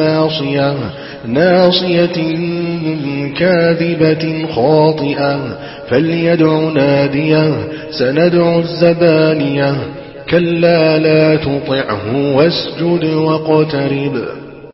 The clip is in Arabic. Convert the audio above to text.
بالناصية ناصية كاذبة خاطئة. فليدع نادية سندع الزبانية. كلا لا تطعه واسجد واقترب.